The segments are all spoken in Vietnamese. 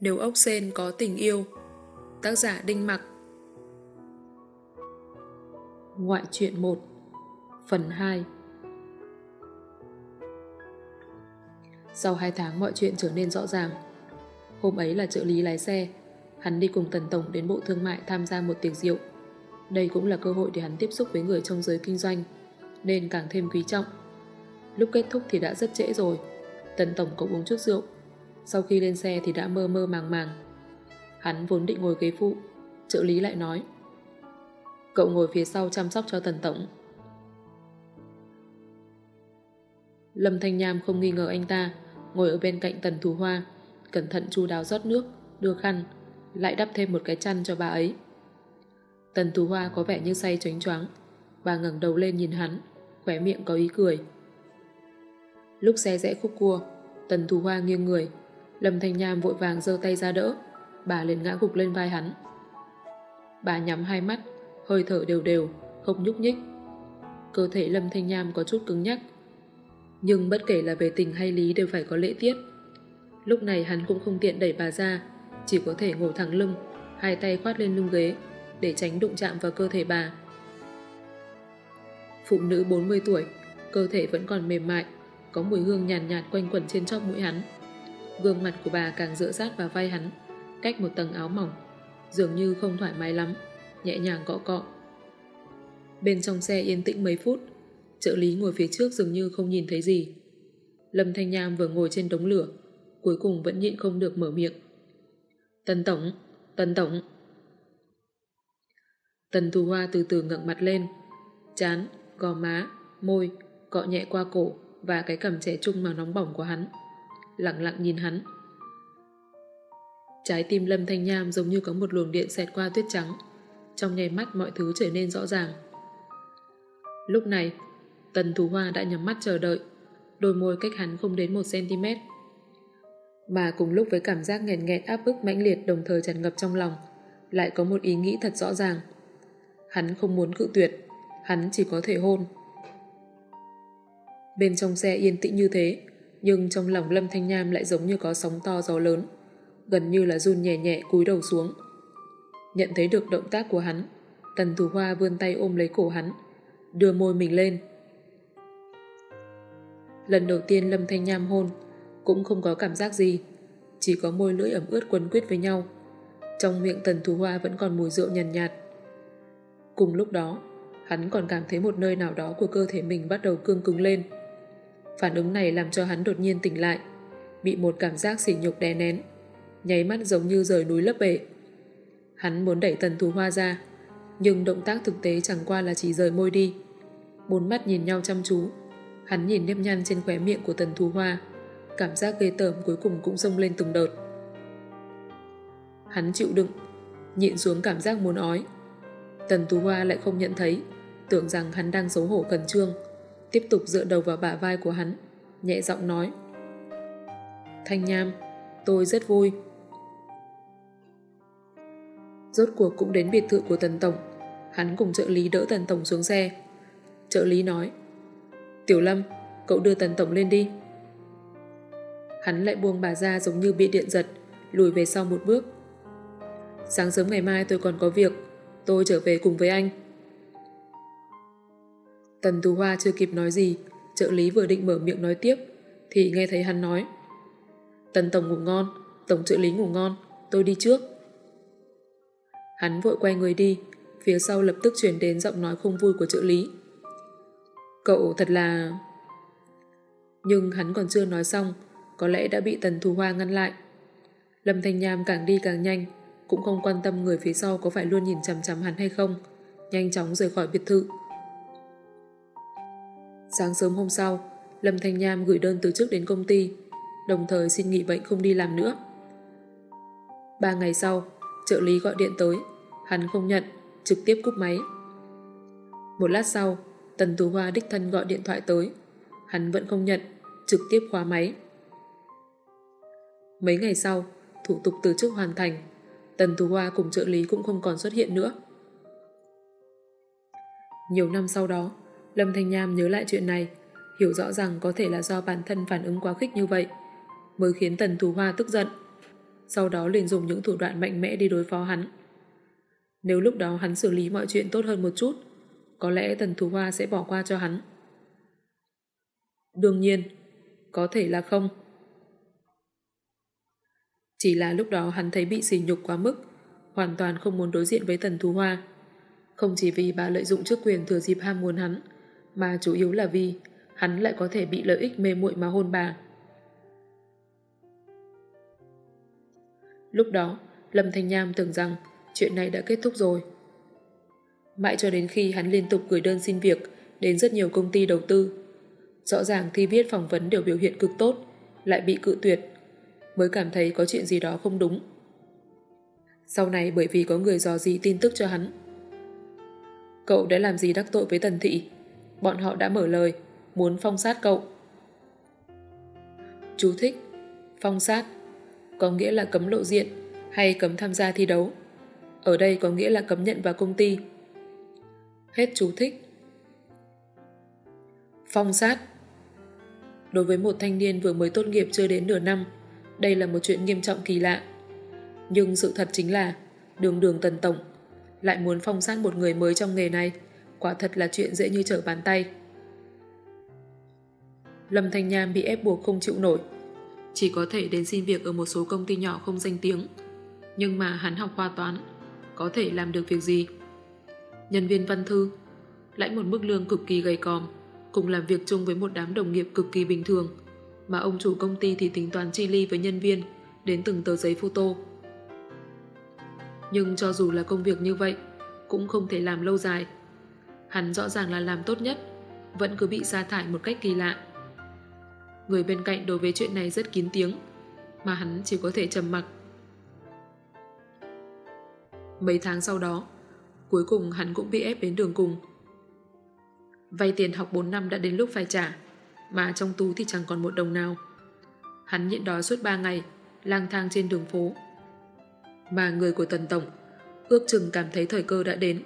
Nếu ốc sen có tình yêu, Tác giả Đinh Mặc. Ngoại truyện 1 Phần 2 Sau 2 tháng mọi chuyện trở nên rõ ràng, Hôm ấy là trợ lý lái xe. Hắn đi cùng Tần Tổng đến Bộ Thương mại tham gia một tiệc rượu. Đây cũng là cơ hội để hắn tiếp xúc với người trong giới kinh doanh Nên càng thêm quý trọng Lúc kết thúc thì đã rất trễ rồi Tần Tổng cũng uống chút rượu sau khi lên xe thì đã mơ mơ màng màng. Hắn vốn định ngồi ghế phụ, trợ lý lại nói. Cậu ngồi phía sau chăm sóc cho Tần Tổng. Lâm Thanh Nham không nghi ngờ anh ta, ngồi ở bên cạnh Tần Thù Hoa, cẩn thận chu đáo rót nước, đưa khăn, lại đắp thêm một cái chăn cho bà ấy. Tần Thù Hoa có vẻ như say choáng choáng, bà ngẩng đầu lên nhìn hắn, khóe miệng có ý cười. Lúc xe rẽ khúc cua, Tần Thù Hoa nghiêng người, Lâm Thanh Nham vội vàng giơ tay ra đỡ, bà liền ngã gục lên vai hắn. Bà nhắm hai mắt, hơi thở đều đều, không nhúc nhích. Cơ thể Lâm Thanh Nham có chút cứng nhắc. Nhưng bất kể là về tình hay lý đều phải có lễ tiết. Lúc này hắn cũng không tiện đẩy bà ra, chỉ có thể ngồi thẳng lưng, hai tay khoát lên lưng ghế, để tránh đụng chạm vào cơ thể bà. Phụ nữ 40 tuổi, cơ thể vẫn còn mềm mại, có mùi hương nhàn nhạt, nhạt quanh quẩn trên chóp mũi hắn. Gương mặt của bà càng dựa sát vào vai hắn, cách một tầng áo mỏng, dường như không thoải mái lắm, nhẹ nhàng cọ cọ. Bên trong xe yên tĩnh mấy phút, trợ lý ngồi phía trước dường như không nhìn thấy gì. Lâm Thanh Nham vừa ngồi trên đống lửa, cuối cùng vẫn nhịn không được mở miệng. Tần Tổng, Tần Tổng. Tần Thù Hoa từ từ ngẩng mặt lên, chán, gò má, môi, cọ nhẹ qua cổ và cái cầm trẻ trung màu nóng bỏng của hắn lặng lặng nhìn hắn. Trái tim Lâm Thanh Nham giống như có một luồng điện xẹt qua tuyết trắng. Trong nháy mắt mọi thứ trở nên rõ ràng. Lúc này, Tần Thú Hoa đã nhắm mắt chờ đợi, đôi môi cách hắn không đến 1cm. Mà cùng lúc với cảm giác nghẹn nghẹn áp bức mãnh liệt đồng thời tràn ngập trong lòng, lại có một ý nghĩ thật rõ ràng. Hắn không muốn cự tuyệt, hắn chỉ có thể hôn. Bên trong xe yên tĩnh như thế, nhưng trong lòng Lâm Thanh Nham lại giống như có sóng to gió lớn, gần như là run nhẹ nhẹ cúi đầu xuống. Nhận thấy được động tác của hắn, Tần Thủ Hoa vươn tay ôm lấy cổ hắn, đưa môi mình lên. Lần đầu tiên Lâm Thanh Nham hôn, cũng không có cảm giác gì, chỉ có môi lưỡi ẩm ướt quấn quyết với nhau. Trong miệng Tần Thủ Hoa vẫn còn mùi rượu nhàn nhạt, nhạt. Cùng lúc đó, hắn còn cảm thấy một nơi nào đó của cơ thể mình bắt đầu cương cứng lên. Phản ứng này làm cho hắn đột nhiên tỉnh lại, bị một cảm giác sỉ nhục đè nén, nháy mắt giống như rời núi lấp bể. Hắn muốn đẩy tần thú hoa ra, nhưng động tác thực tế chẳng qua là chỉ rời môi đi. Bốn mắt nhìn nhau chăm chú, hắn nhìn nếp nhăn trên khóe miệng của tần thú hoa, cảm giác ghê tởm cuối cùng cũng rông lên từng đợt. Hắn chịu đựng, nhịn xuống cảm giác muốn ói. Tần Tú Hoa lại không nhận thấy, tưởng rằng hắn đang xấu hổ cần trương, tiếp tục dựa đầu vào bả vai của hắn, nhẹ giọng nói. Thanh Nham, tôi rất vui. Rốt cuộc cũng đến biệt thự của Tần Tổng, hắn cùng trợ lý đỡ Tần Tổng xuống xe. Trợ lý nói, Tiểu Lâm, cậu đưa Tần Tổng lên đi. Hắn lại buông bà ra giống như bị điện giật, lùi về sau một bước. Sáng sớm ngày mai tôi còn có việc, tôi trở về cùng với anh. Tần Tú Hoa chưa kịp nói gì, trợ lý vừa định mở miệng nói tiếp, thì nghe thấy hắn nói. Tần Tổng ngủ ngon, Tổng trợ lý ngủ ngon, tôi đi trước. Hắn vội quay người đi, phía sau lập tức chuyển đến giọng nói không vui của trợ lý. Cậu thật là... Nhưng hắn còn chưa nói xong, có lẽ đã bị Tần Thù Hoa ngăn lại. Lâm Thanh Nham càng đi càng nhanh, cũng không quan tâm người phía sau có phải luôn nhìn chằm chằm hắn hay không, nhanh chóng rời khỏi biệt thự. Sáng sớm hôm sau, Lâm Thanh Nham gửi đơn từ chức đến công ty, đồng thời xin nghỉ bệnh không đi làm nữa. Ba ngày sau, trợ lý gọi điện tới, hắn không nhận, trực tiếp cúp máy. Một lát sau, Tần Tú Hoa đích thân gọi điện thoại tới, hắn vẫn không nhận, trực tiếp khóa máy. Mấy ngày sau, thủ tục từ chức hoàn thành, Tần Tú Hoa cùng trợ lý cũng không còn xuất hiện nữa. Nhiều năm sau đó, Lâm Thanh Nham nhớ lại chuyện này, hiểu rõ rằng có thể là do bản thân phản ứng quá khích như vậy, mới khiến Tần Thù Hoa tức giận. Sau đó liền dùng những thủ đoạn mạnh mẽ đi đối phó hắn. Nếu lúc đó hắn xử lý mọi chuyện tốt hơn một chút, có lẽ Tần Thù Hoa sẽ bỏ qua cho hắn. Đương nhiên, có thể là không. Chỉ là lúc đó hắn thấy bị sỉ nhục quá mức, hoàn toàn không muốn đối diện với Tần Thú Hoa. Không chỉ vì bà lợi dụng chức quyền thừa dịp ham muốn hắn, mà chủ yếu là vì hắn lại có thể bị lợi ích mê muội mà hôn bà. Lúc đó, Lâm Thanh Nham tưởng rằng chuyện này đã kết thúc rồi. Mãi cho đến khi hắn liên tục gửi đơn xin việc đến rất nhiều công ty đầu tư. Rõ ràng thi viết phỏng vấn đều biểu hiện cực tốt, lại bị cự tuyệt, mới cảm thấy có chuyện gì đó không đúng. Sau này bởi vì có người dò gì tin tức cho hắn. Cậu đã làm gì đắc tội với Tần Thị? Bọn họ đã mở lời, muốn phong sát cậu. Chú thích Phong sát có nghĩa là cấm lộ diện hay cấm tham gia thi đấu. Ở đây có nghĩa là cấm nhận vào công ty. Hết chú thích. Phong sát Đối với một thanh niên vừa mới tốt nghiệp chưa đến nửa năm, đây là một chuyện nghiêm trọng kỳ lạ. Nhưng sự thật chính là, đường đường tần tổng lại muốn phong sát một người mới trong nghề này, quả thật là chuyện dễ như trở bàn tay. Lâm Thanh Nham bị ép buộc không chịu nổi chỉ có thể đến xin việc ở một số công ty nhỏ không danh tiếng nhưng mà hắn học khoa toán, có thể làm được việc gì? Nhân viên văn thư lãnh một mức lương cực kỳ gầy còm, cùng làm việc chung với một đám đồng nghiệp cực kỳ bình thường mà ông chủ công ty thì tính toán chi ly với nhân viên đến từng tờ giấy photo. Nhưng cho dù là công việc như vậy, cũng không thể làm lâu dài. Hắn rõ ràng là làm tốt nhất, vẫn cứ bị sa thải một cách kỳ lạ. Người bên cạnh đối với chuyện này rất kín tiếng, mà hắn chỉ có thể trầm mặc. Mấy tháng sau đó, cuối cùng hắn cũng bị ép đến đường cùng. Vay tiền học 4 năm đã đến lúc phải trả, mà trong túi thì chẳng còn một đồng nào. Hắn nhịn đói suốt 3 ngày, lang thang trên đường phố. Mà người của Tần Tổng ước chừng cảm thấy thời cơ đã đến,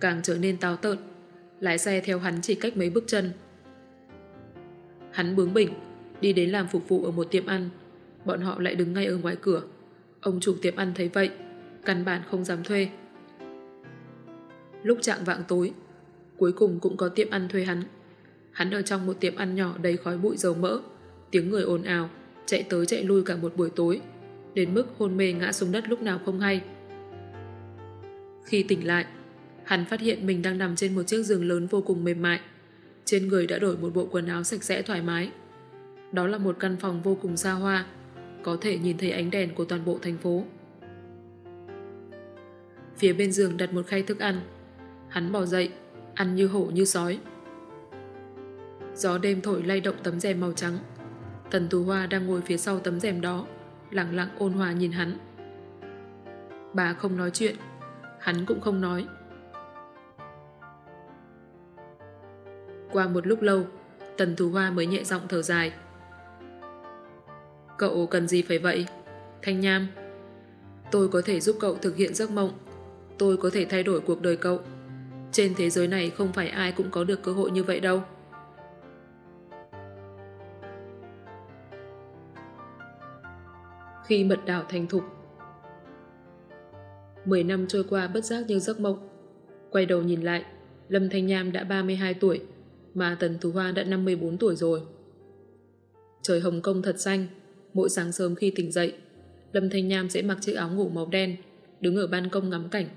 càng trở nên táo tợn, lái xe theo hắn chỉ cách mấy bước chân. Hắn bướng bỉnh, đi đến làm phục vụ ở một tiệm ăn, bọn họ lại đứng ngay ở ngoài cửa. Ông chủ tiệm ăn thấy vậy, căn bản không dám thuê. Lúc trạng vạng tối, cuối cùng cũng có tiệm ăn thuê hắn. Hắn ở trong một tiệm ăn nhỏ đầy khói bụi dầu mỡ, tiếng người ồn ào, chạy tới chạy lui cả một buổi tối, đến mức hôn mê ngã xuống đất lúc nào không hay. Khi tỉnh lại, hắn phát hiện mình đang nằm trên một chiếc giường lớn vô cùng mềm mại. Trên người đã đổi một bộ quần áo sạch sẽ thoải mái. Đó là một căn phòng vô cùng xa hoa, có thể nhìn thấy ánh đèn của toàn bộ thành phố. Phía bên giường đặt một khay thức ăn. Hắn bỏ dậy, ăn như hổ như sói. Gió đêm thổi lay động tấm rèm màu trắng. Tần Tú Hoa đang ngồi phía sau tấm rèm đó, lặng lặng ôn hòa nhìn hắn. Bà không nói chuyện, hắn cũng không nói. Qua một lúc lâu, Tần Tú Hoa mới nhẹ giọng thở dài. Cậu cần gì phải vậy? Thanh Nham, tôi có thể giúp cậu thực hiện giấc mộng. Tôi có thể thay đổi cuộc đời cậu. Trên thế giới này không phải ai cũng có được cơ hội như vậy đâu. Khi mật đảo thành thục Mười năm trôi qua bất giác như giấc mộng. Quay đầu nhìn lại, Lâm Thanh Nham đã 32 tuổi, mà Tần Tú Hoa đã 54 tuổi rồi. Trời Hồng Kông thật xanh, mỗi sáng sớm khi tỉnh dậy, Lâm Thanh Nham sẽ mặc chiếc áo ngủ màu đen, đứng ở ban công ngắm cảnh,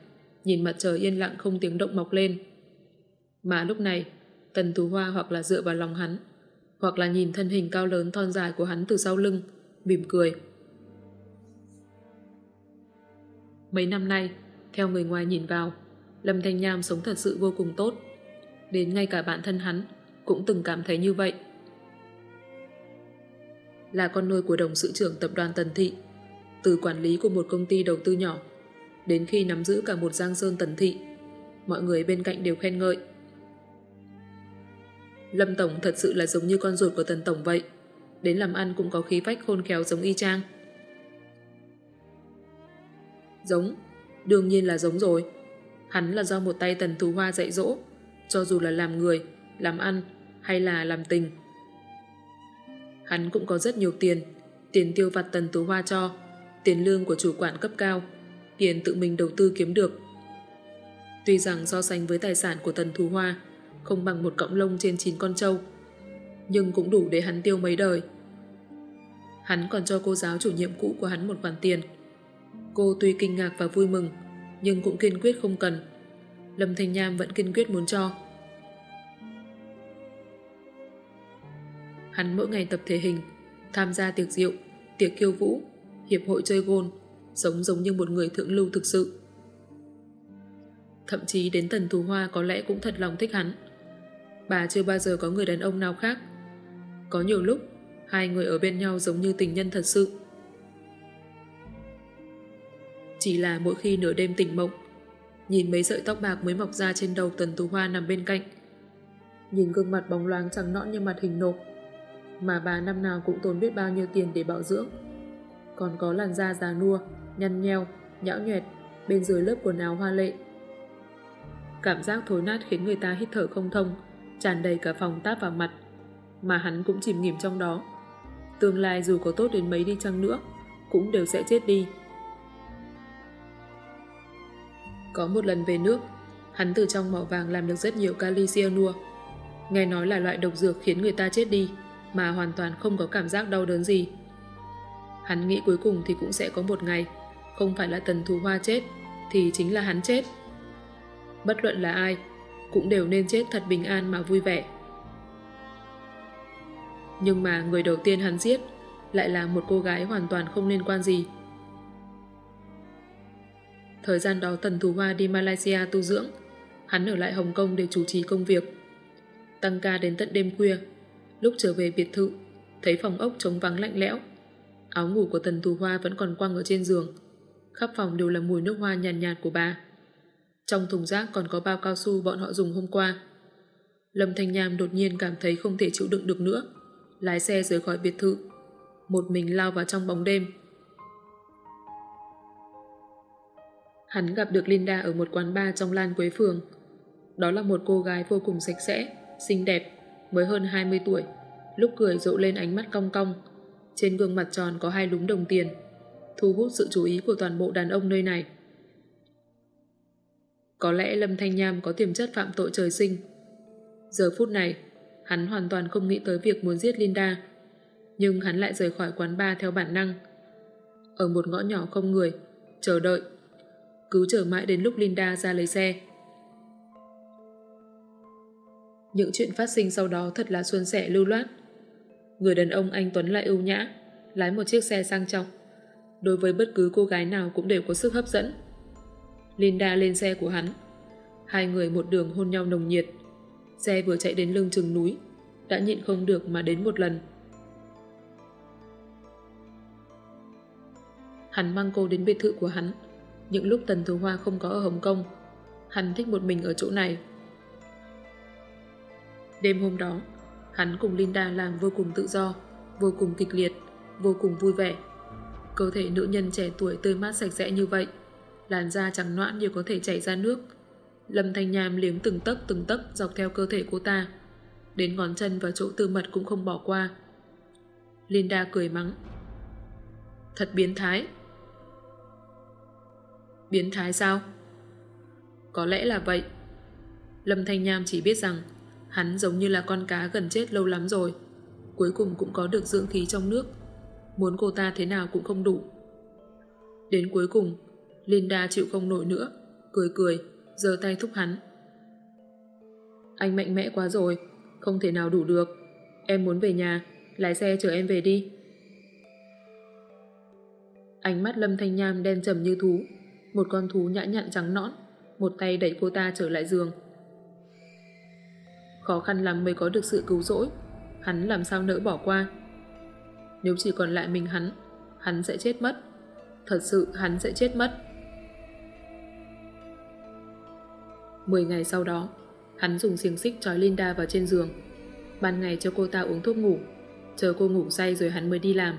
nhìn mặt trời yên lặng không tiếng động mọc lên. Mà lúc này, Tần Tú Hoa hoặc là dựa vào lòng hắn, hoặc là nhìn thân hình cao lớn thon dài của hắn từ sau lưng, mỉm cười. Mấy năm nay, theo người ngoài nhìn vào, Lâm Thanh Nham sống thật sự vô cùng tốt. Đến ngay cả bản thân hắn cũng từng cảm thấy như vậy. Là con nuôi của đồng sự trưởng tập đoàn Tần Thị, từ quản lý của một công ty đầu tư nhỏ, đến khi nắm giữ cả một giang sơn Tần Thị, mọi người bên cạnh đều khen ngợi. Lâm Tổng thật sự là giống như con ruột của Tần Tổng vậy, đến làm ăn cũng có khí phách khôn khéo giống y chang. Giống, đương nhiên là giống rồi. Hắn là do một tay tần thù hoa dạy dỗ, cho dù là làm người, làm ăn hay là làm tình. Hắn cũng có rất nhiều tiền, tiền tiêu vặt Tần Tú Hoa cho, tiền lương của chủ quản cấp cao, tiền tự mình đầu tư kiếm được. Tuy rằng so sánh với tài sản của Tần Thú Hoa, không bằng một cọng lông trên 9 con trâu, nhưng cũng đủ để hắn tiêu mấy đời. Hắn còn cho cô giáo chủ nhiệm cũ của hắn một khoản tiền. Cô tuy kinh ngạc và vui mừng, nhưng cũng kiên quyết không cần. Lâm Thanh Nham vẫn kiên quyết muốn cho. Hắn mỗi ngày tập thể hình, tham gia tiệc rượu, tiệc khiêu vũ, hiệp hội chơi gôn, sống giống như một người thượng lưu thực sự. Thậm chí đến Tần Thù Hoa có lẽ cũng thật lòng thích hắn. Bà chưa bao giờ có người đàn ông nào khác. Có nhiều lúc, hai người ở bên nhau giống như tình nhân thật sự. Chỉ là mỗi khi nửa đêm tỉnh mộng, nhìn mấy sợi tóc bạc mới mọc ra trên đầu Tần Tú Hoa nằm bên cạnh. Nhìn gương mặt bóng loáng trắng nõn như mặt hình nộp, mà bà năm nào cũng tốn biết bao nhiêu tiền để bảo dưỡng. Còn có làn da già nua, nhăn nheo, nhão nhuẹt bên dưới lớp quần áo hoa lệ. Cảm giác thối nát khiến người ta hít thở không thông, tràn đầy cả phòng táp vào mặt, mà hắn cũng chìm nghỉm trong đó. Tương lai dù có tốt đến mấy đi chăng nữa, cũng đều sẽ chết đi. Có một lần về nước, hắn từ trong mỏ vàng làm được rất nhiều kali cyanua. Nghe nói là loại độc dược khiến người ta chết đi, mà hoàn toàn không có cảm giác đau đớn gì. Hắn nghĩ cuối cùng thì cũng sẽ có một ngày, không phải là tần thù hoa chết, thì chính là hắn chết. Bất luận là ai, cũng đều nên chết thật bình an mà vui vẻ. Nhưng mà người đầu tiên hắn giết lại là một cô gái hoàn toàn không liên quan gì. Thời gian đó Tần Thù Hoa đi Malaysia tu dưỡng, hắn ở lại Hồng Kông để chủ trì công việc. Tăng ca đến tận đêm khuya, lúc trở về biệt thự, thấy phòng ốc trống vắng lạnh lẽo. Áo ngủ của Tần Thù Hoa vẫn còn quăng ở trên giường. Khắp phòng đều là mùi nước hoa nhàn nhạt, nhạt của bà. Trong thùng rác còn có bao cao su bọn họ dùng hôm qua. Lâm Thanh Nham đột nhiên cảm thấy không thể chịu đựng được nữa. Lái xe rời khỏi biệt thự. Một mình lao vào trong bóng đêm. Hắn gặp được Linda ở một quán bar trong Lan Quế Phường. Đó là một cô gái vô cùng sạch sẽ, xinh đẹp, mới hơn 20 tuổi. Lúc cười rộ lên ánh mắt cong cong. Trên gương mặt tròn có hai lúm đồng tiền. Thu hút sự chú ý của toàn bộ đàn ông nơi này. Có lẽ Lâm Thanh Nham có tiềm chất phạm tội trời sinh. Giờ phút này, hắn hoàn toàn không nghĩ tới việc muốn giết Linda. Nhưng hắn lại rời khỏi quán bar theo bản năng. Ở một ngõ nhỏ không người, chờ đợi. Cứ chờ mãi đến lúc Linda ra lấy xe. Những chuyện phát sinh sau đó thật là xuân sẻ lưu loát. Người đàn ông anh Tuấn lại ưu nhã, lái một chiếc xe sang trọng. Đối với bất cứ cô gái nào cũng đều có sức hấp dẫn. Linda lên xe của hắn. Hai người một đường hôn nhau nồng nhiệt. Xe vừa chạy đến lưng chừng núi, đã nhịn không được mà đến một lần. Hắn mang cô đến biệt thự của hắn. Những lúc Tần thu Hoa không có ở Hồng Kông, hắn thích một mình ở chỗ này. Đêm hôm đó, hắn cùng Linda làm vô cùng tự do, vô cùng kịch liệt, vô cùng vui vẻ. Cơ thể nữ nhân trẻ tuổi tươi mát sạch sẽ như vậy làn da trắng noãn như có thể chảy ra nước. Lâm Thanh Nham liếm từng tấc từng tấc dọc theo cơ thể cô ta. Đến ngón chân và chỗ tư mật cũng không bỏ qua. Linda cười mắng. Thật biến thái. Biến thái sao? Có lẽ là vậy. Lâm Thanh Nham chỉ biết rằng hắn giống như là con cá gần chết lâu lắm rồi. Cuối cùng cũng có được dưỡng khí trong nước. Muốn cô ta thế nào cũng không đủ. Đến cuối cùng, Linda chịu không nổi nữa, cười cười, giơ tay thúc hắn. Anh mạnh mẽ quá rồi, không thể nào đủ được. Em muốn về nhà, lái xe chở em về đi. Ánh mắt Lâm Thanh Nham đen trầm như thú, một con thú nhã nhặn trắng nõn, một tay đẩy cô ta trở lại giường. Khó khăn lắm mới có được sự cứu rỗi, hắn làm sao nỡ bỏ qua. Nếu chỉ còn lại mình hắn, hắn sẽ chết mất. Thật sự hắn sẽ chết mất. 10 ngày sau đó, hắn dùng xiềng xích trói Linda vào trên giường. Ban ngày cho cô ta uống thuốc ngủ, chờ cô ngủ say rồi hắn mới đi làm.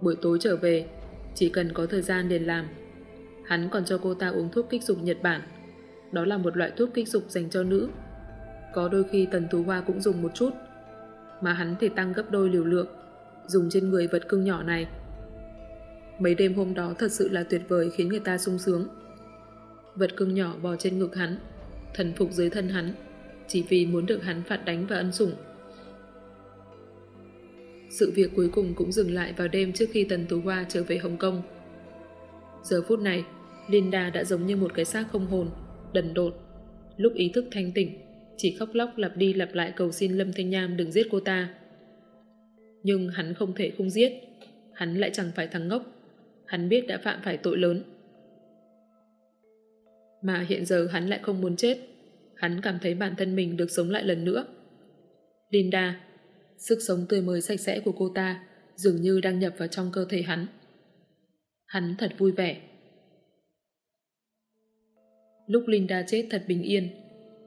Buổi tối trở về, chỉ cần có thời gian để làm. Hắn còn cho cô ta uống thuốc kích dục Nhật Bản. Đó là một loại thuốc kích dục dành cho nữ, Có đôi khi Tần Tú Hoa cũng dùng một chút, mà hắn thì tăng gấp đôi liều lượng, dùng trên người vật cưng nhỏ này. Mấy đêm hôm đó thật sự là tuyệt vời khiến người ta sung sướng. Vật cưng nhỏ bò trên ngực hắn, thần phục dưới thân hắn, chỉ vì muốn được hắn phạt đánh và ân sủng. Sự việc cuối cùng cũng dừng lại vào đêm trước khi Tần Tú Hoa trở về Hồng Kông. Giờ phút này, Linda đã giống như một cái xác không hồn, đần độn. Lúc ý thức thanh tỉnh, chỉ khóc lóc lặp đi lặp lại cầu xin Lâm Thanh Nham đừng giết cô ta. Nhưng hắn không thể không giết, hắn lại chẳng phải thằng ngốc. Hắn biết đã phạm phải tội lớn. Mà hiện giờ hắn lại không muốn chết. Hắn cảm thấy bản thân mình được sống lại lần nữa. Linda, sức sống tươi mới sạch sẽ của cô ta dường như đang nhập vào trong cơ thể hắn. Hắn thật vui vẻ. Lúc Linda chết thật bình yên,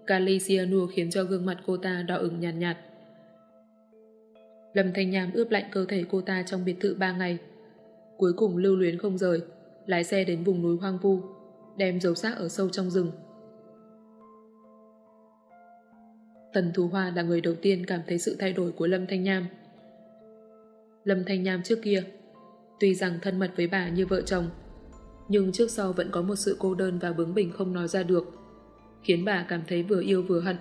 Kali cyanur khiến cho gương mặt cô ta đỏ ửng nhàn nhạt, nhạt. Lâm Thanh Nham ướp lạnh cơ thể cô ta trong biệt thự ba ngày. Cuối cùng lưu luyến không rời, lái xe đến vùng núi hoang vu, đem dấu xác ở sâu trong rừng. Tần Thú Hoa là người đầu tiên cảm thấy sự thay đổi của Lâm Thanh Nham. Lâm Thanh Nham trước kia, tuy rằng thân mật với bà như vợ chồng, nhưng trước sau vẫn có một sự cô đơn và bướng bỉnh không nói ra được, khiến bà cảm thấy vừa yêu vừa hận.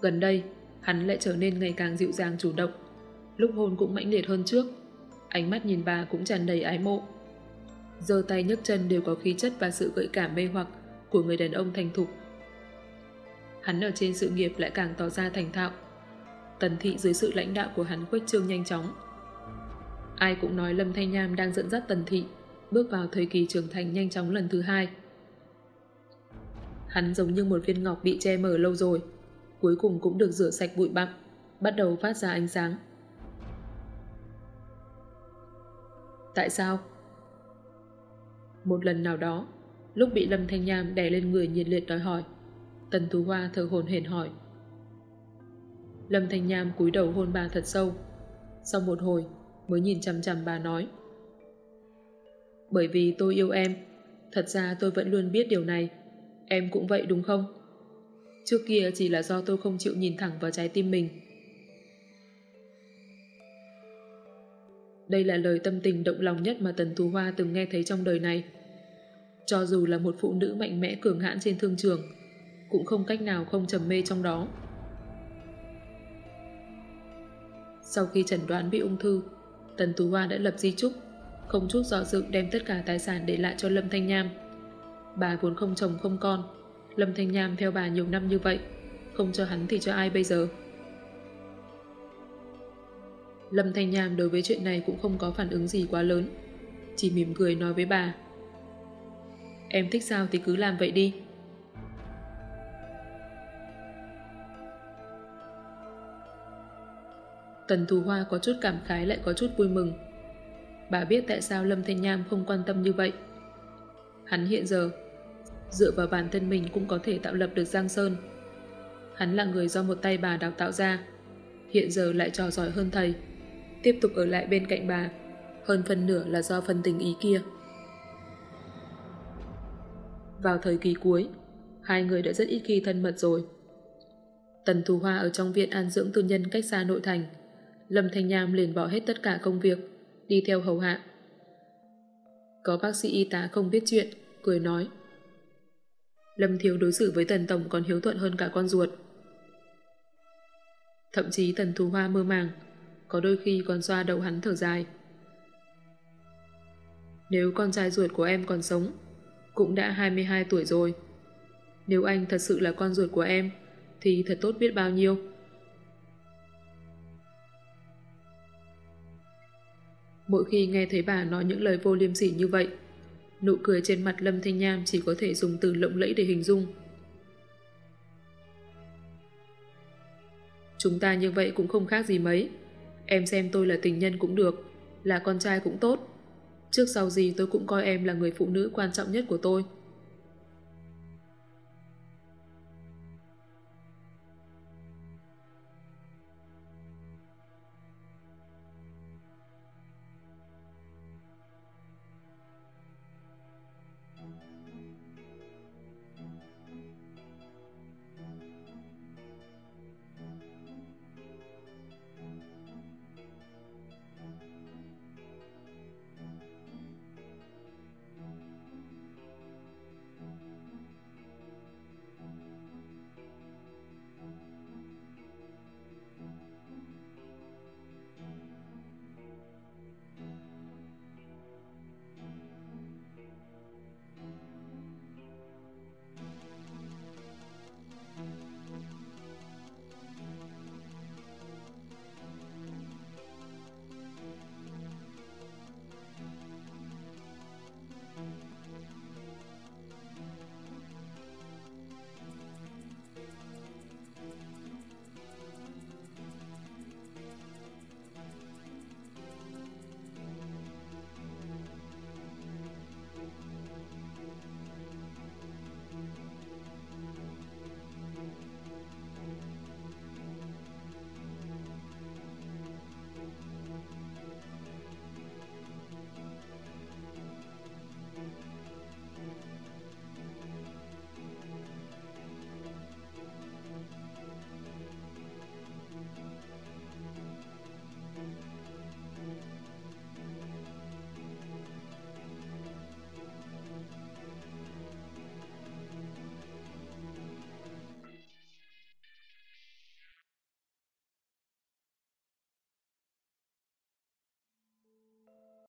Gần đây, hắn lại trở nên ngày càng dịu dàng chủ động, lúc hôn cũng mãnh liệt hơn trước, ánh mắt nhìn bà cũng tràn đầy ái mộ. giơ tay nhấc chân đều có khí chất và sự gợi cảm mê hoặc của người đàn ông thành thục. Hắn ở trên sự nghiệp lại càng tỏ ra thành thạo. Tần thị dưới sự lãnh đạo của hắn khuếch trương nhanh chóng. Ai cũng nói Lâm Thanh Nham đang dẫn dắt tần thị bước vào thời kỳ trưởng thành nhanh chóng lần thứ hai. Hắn giống như một viên ngọc bị che mờ lâu rồi, cuối cùng cũng được rửa sạch bụi bặm, bắt đầu phát ra ánh sáng. Tại sao? Một lần nào đó, lúc bị Lâm Thanh Nham đè lên người nhiệt liệt đòi hỏi, Tần Tú Hoa thở hồn hển hỏi. Lâm Thanh Nham cúi đầu hôn bà thật sâu. Sau một hồi, mới nhìn chằm chằm bà nói. Bởi vì tôi yêu em, thật ra tôi vẫn luôn biết điều này. Em cũng vậy đúng không? Trước kia chỉ là do tôi không chịu nhìn thẳng vào trái tim mình. Đây là lời tâm tình động lòng nhất mà Tần Tú Hoa từng nghe thấy trong đời này. Cho dù là một phụ nữ mạnh mẽ cường hãn trên thương trường, cũng không cách nào không trầm mê trong đó. Sau khi chẩn đoán bị ung thư, Tần Tú Hoa đã lập di trúc, không chút do dự đem tất cả tài sản để lại cho Lâm Thanh Nham. Bà vốn không chồng không con, Lâm Thanh Nham theo bà nhiều năm như vậy, không cho hắn thì cho ai bây giờ? Lâm Thanh Nham đối với chuyện này cũng không có phản ứng gì quá lớn, chỉ mỉm cười nói với bà. Em thích sao thì cứ làm vậy đi. Tần Thù Hoa có chút cảm khái lại có chút vui mừng. Bà biết tại sao Lâm Thanh Nham không quan tâm như vậy. Hắn hiện giờ, dựa vào bản thân mình cũng có thể tạo lập được Giang Sơn. Hắn là người do một tay bà đào tạo ra, hiện giờ lại trò giỏi hơn thầy. Tiếp tục ở lại bên cạnh bà, hơn phần nửa là do phần tình ý kia. Vào thời kỳ cuối, hai người đã rất ít khi thân mật rồi. Tần Thù Hoa ở trong viện an dưỡng tư nhân cách xa nội thành, Lâm Thanh Nham liền bỏ hết tất cả công việc, đi theo hầu hạ. Có bác sĩ y tá không biết chuyện, cười nói. Lâm Thiếu đối xử với Tần Tổng còn hiếu thuận hơn cả con ruột. Thậm chí Tần Thú Hoa mơ màng, có đôi khi còn xoa đầu hắn thở dài. Nếu con trai ruột của em còn sống, cũng đã 22 tuổi rồi. Nếu anh thật sự là con ruột của em, thì thật tốt biết bao nhiêu. Mỗi khi nghe thấy bà nói những lời vô liêm sỉ như vậy, nụ cười trên mặt Lâm Thanh Nham chỉ có thể dùng từ lộng lẫy để hình dung. Chúng ta như vậy cũng không khác gì mấy. Em xem tôi là tình nhân cũng được, là con trai cũng tốt. Trước sau gì tôi cũng coi em là người phụ nữ quan trọng nhất của tôi.